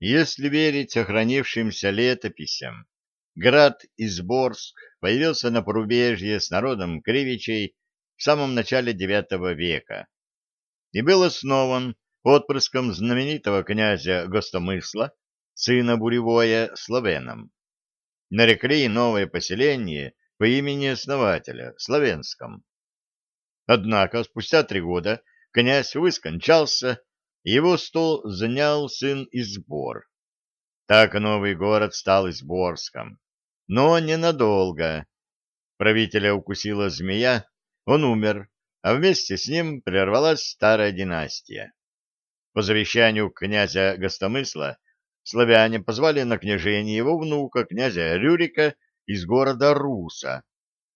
Если верить сохранившимся летописям, град Изборск появился на порубежье с народом Кривичей в самом начале IX века и был основан отпрыском знаменитого князя Гостомысла, сына Буревоя, Словеном. Нарекли новое поселение по имени основателя, Словенском. Однако спустя три года князь выскончался, его стол занял сын Избор. Так новый город стал Изборском. Но ненадолго. Правителя укусила змея, он умер, а вместе с ним прервалась старая династия. По завещанию князя Гостомысла славяне позвали на княжение его внука, князя Рюрика, из города Руса,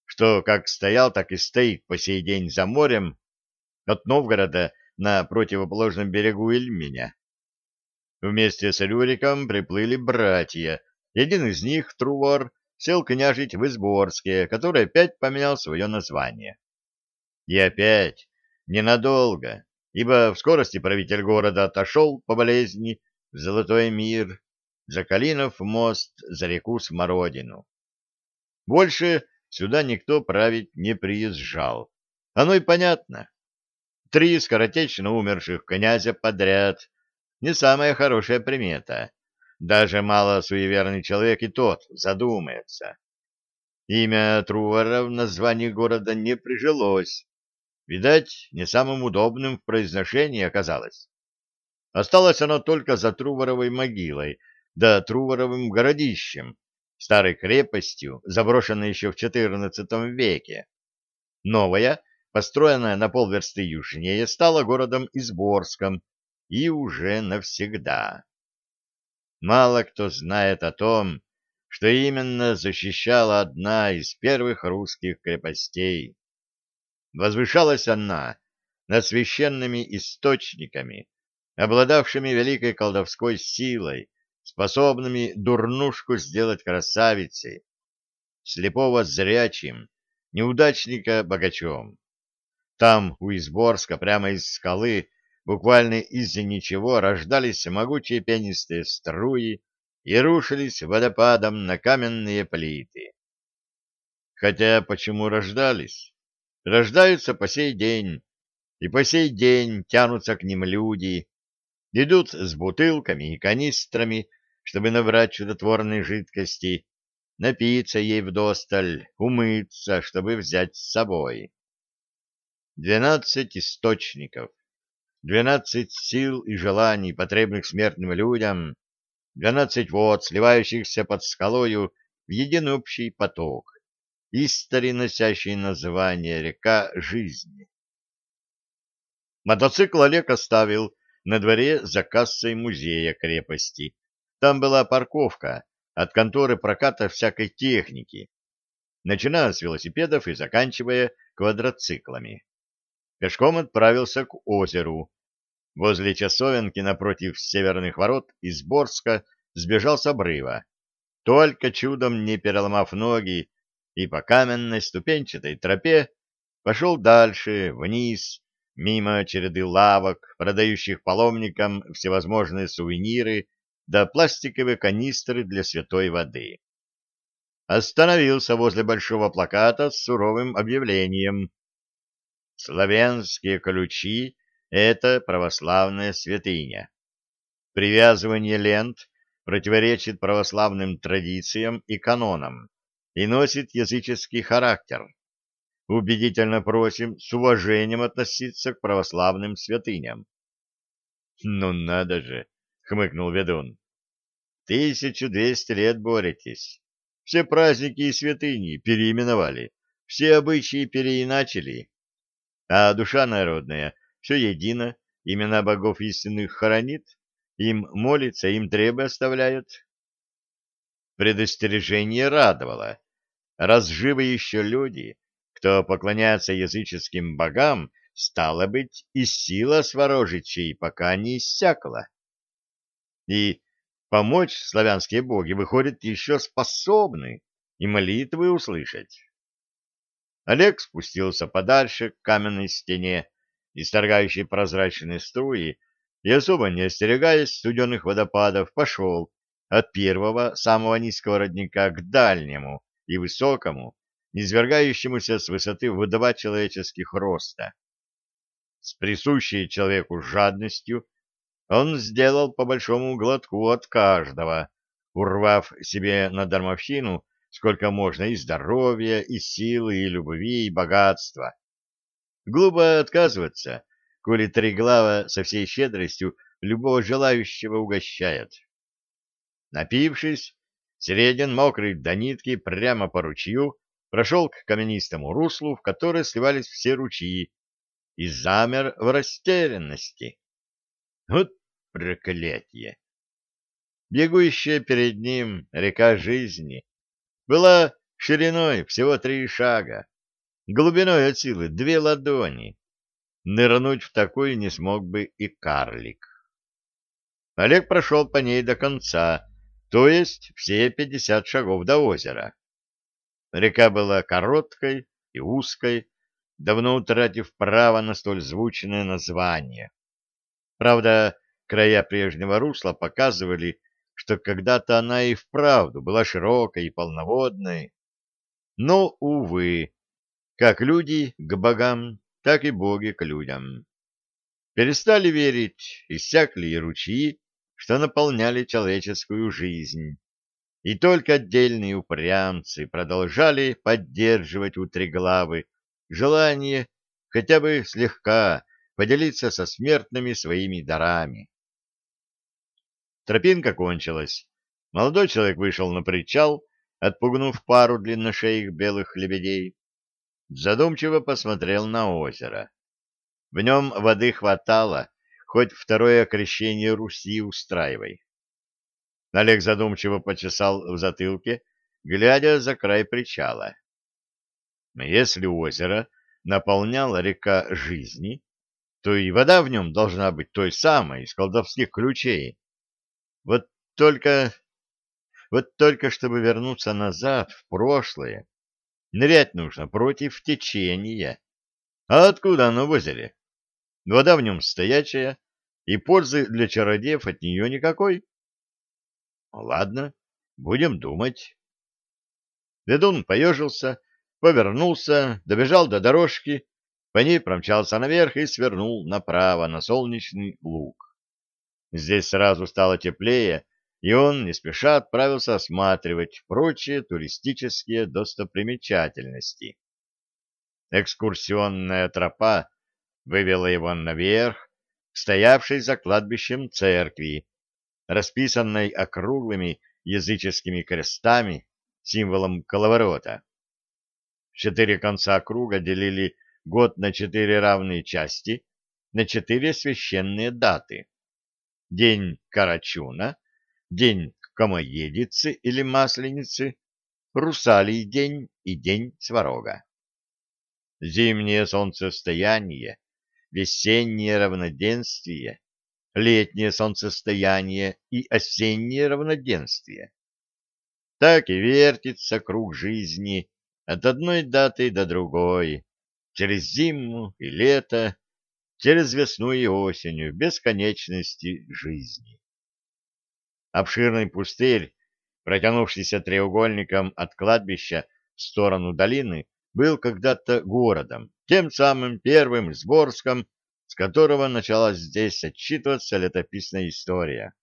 что как стоял, так и стоит по сей день за морем от Новгорода на противоположном берегу Ильменя. Вместе с Рюриком приплыли братья. Один из них, Трувор, сел княжить в Изборске, который опять поменял свое название. И опять, ненадолго, ибо в скорости правитель города отошел по болезни в Золотой мир, за Калинов мост, за реку Смородину. Больше сюда никто править не приезжал. Оно и понятно. Три скоротечно умерших князя подряд — не самая хорошая примета. Даже мало суеверный человек и тот задумается. Имя Трувора в названии города не прижилось. Видать, не самым удобным в произношении оказалось. Осталось оно только за Труворовой могилой, да Труворовым городищем, старой крепостью, заброшенной еще в XIV веке. Новая — построенная на полверсты южнее, стала городом Изборском и уже навсегда. Мало кто знает о том, что именно защищала одна из первых русских крепостей. Возвышалась она над священными источниками, обладавшими великой колдовской силой, способными дурнушку сделать красавицей, слепого зрячим, неудачника богачом. Там, у Изборска, прямо из скалы, буквально из-за ничего, рождались могучие пенистые струи и рушились водопадом на каменные плиты. Хотя почему рождались? Рождаются по сей день, и по сей день тянутся к ним люди, идут с бутылками и канистрами, чтобы набрать чудотворной жидкости, напиться ей вдосталь, умыться, чтобы взять с собой. Двенадцать источников, двенадцать сил и желаний, потребных смертным людям, двенадцать вод, сливающихся под скалою в единый общий поток, истори носящий название река жизни. Мотоцикл Олег оставил на дворе за кассой музея крепости. Там была парковка от конторы проката всякой техники, начиная с велосипедов и заканчивая квадроциклами пешком отправился к озеру. Возле часовенки напротив северных ворот из Борска сбежал с обрыва, только чудом не переломав ноги, и по каменной ступенчатой тропе пошел дальше, вниз, мимо череды лавок, продающих паломникам всевозможные сувениры да пластиковые канистры для святой воды. Остановился возле большого плаката с суровым объявлением Славянские ключи — это православная святыня. Привязывание лент противоречит православным традициям и канонам и носит языческий характер. Убедительно просим с уважением относиться к православным святыням. — Ну надо же! — хмыкнул ведун. — Тысячу двести лет боретесь. Все праздники и святыни переименовали, все обычаи переиначили а душа народная все едино, имена богов истинных хоронит, им молится, им требы оставляет. Предостережение радовало. Раз живы еще люди, кто поклоняется языческим богам, стало быть, и сила сворожичей пока не иссякла. И помочь славянские боги, выходят, еще способны и молитвы услышать. Олег спустился подальше к каменной стене, исторгающей прозрачные струи, и, особо не остерегаясь студенных водопадов, пошел от первого, самого низкого родника к дальнему и высокому, низвергающемуся с высоты в два человеческих роста. С присущей человеку жадностью он сделал по большому глотку от каждого, урвав себе на дармовщину сколько можно и здоровья, и силы, и любви, и богатства. Глупо отказываться, коли Триглава со всей щедростью любого желающего угощает. Напившись, Середин, мокрый до нитки, прямо по ручью, прошел к каменистому руслу, в которое сливались все ручьи, и замер в растерянности. Вот проклятие! Бегущая перед ним река жизни была шириной всего три шага, глубиной от силы две ладони. Нырнуть в такой не смог бы и карлик. Олег прошел по ней до конца, то есть все пятьдесят шагов до озера. Река была короткой и узкой, давно утратив право на столь звучное название. Правда, края прежнего русла показывали, что когда-то она и вправду была широкой и полноводной. Но, увы, как люди к богам, так и боги к людям. Перестали верить, иссякли и ручьи, что наполняли человеческую жизнь. И только отдельные упрямцы продолжали поддерживать у Триглавы желание хотя бы слегка поделиться со смертными своими дарами. Тропинка кончилась. Молодой человек вышел на причал, отпугнув пару длинношеих белых лебедей. Задумчиво посмотрел на озеро. В нем воды хватало, хоть второе крещение Руси устраивай. Олег задумчиво почесал в затылке, глядя за край причала. Если озеро наполняла река жизни, то и вода в нем должна быть той самой, из колдовских ключей, вот только... Вот только чтобы вернуться назад, в прошлое, нырять нужно против течения. А откуда оно в озере? Вода в нем стоячая, и пользы для чародеев от нее никакой. Ладно, будем думать. Ведун поежился, повернулся, добежал до дорожки, по ней промчался наверх и свернул направо на солнечный луг. Здесь сразу стало теплее, и он не спеша отправился осматривать прочие туристические достопримечательности. Экскурсионная тропа вывела его наверх, стоявшей за кладбищем церкви, расписанной округлыми языческими крестами, символом коловорота. Четыре конца круга делили год на четыре равные части, на четыре священные даты день Карачуна, день Комоедицы или Масленицы, Русалий день и день Сварога. Зимнее солнцестояние, весеннее равноденствие, летнее солнцестояние и осеннее равноденствие. Так и вертится круг жизни от одной даты до другой, через зиму и лето, через весну и осенью бесконечности жизни. Обширный пустырь, протянувшийся треугольником от кладбища в сторону долины, был когда-то городом, тем самым первым Сборском, с которого началась здесь отчитываться летописная история.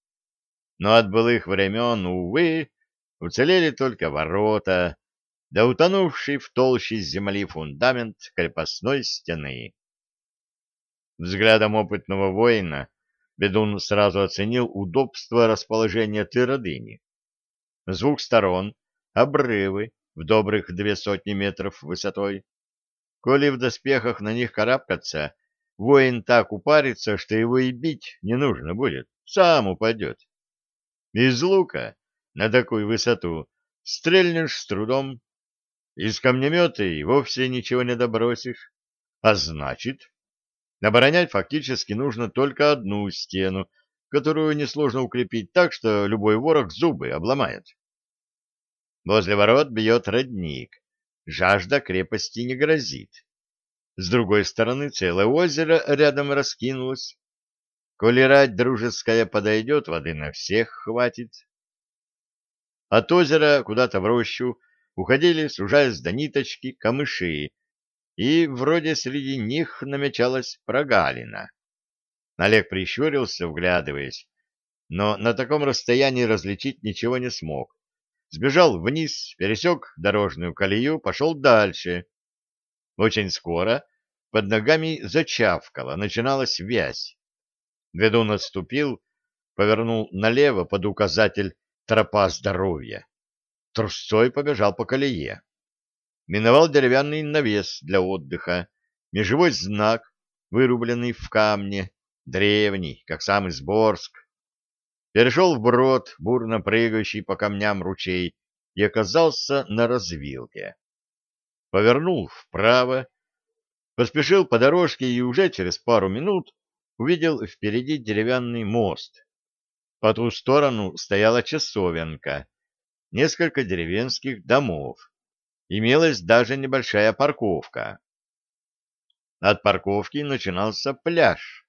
Но от былых времен, увы, уцелели только ворота, да утонувший в толще земли фундамент крепостной стены. Взглядом опытного воина Бедун сразу оценил удобство расположения твердыни. С двух сторон обрывы в добрых две сотни метров высотой. Коли в доспехах на них карабкаться, воин так упарится, что его и бить не нужно будет, сам упадет. Из лука на такую высоту стрельнешь с трудом, из камнемета и вовсе ничего не добросишь, а значит, Оборонять фактически нужно только одну стену, которую несложно укрепить так, что любой ворог зубы обломает. Возле ворот бьет родник. Жажда крепости не грозит. С другой стороны целое озеро рядом раскинулось. Коли рать дружеская подойдет, воды на всех хватит. От озера куда-то в рощу уходили, сужаясь до ниточки, камыши, и вроде среди них намечалась прогалина. Олег прищурился, вглядываясь, но на таком расстоянии различить ничего не смог. Сбежал вниз, пересек дорожную колею, пошел дальше. Очень скоро под ногами зачавкало, начиналась вязь. Ведун отступил, повернул налево под указатель «Тропа здоровья». Трусцой побежал по колее. Миновал деревянный навес для отдыха, межевой знак, вырубленный в камне, древний, как сам Изборск. Перешел вброд, бурно прыгающий по камням ручей, и оказался на развилке. Повернул вправо, поспешил по дорожке и уже через пару минут увидел впереди деревянный мост. По ту сторону стояла часовенка, несколько деревенских домов. Имелась даже небольшая парковка. От парковки начинался пляж,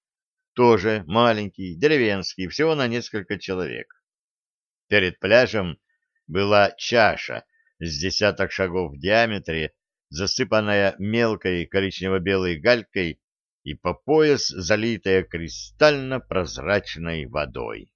тоже маленький, деревенский, всего на несколько человек. Перед пляжем была чаша с десяток шагов в диаметре, засыпанная мелкой коричнево-белой галькой и по пояс залитая кристально-прозрачной водой.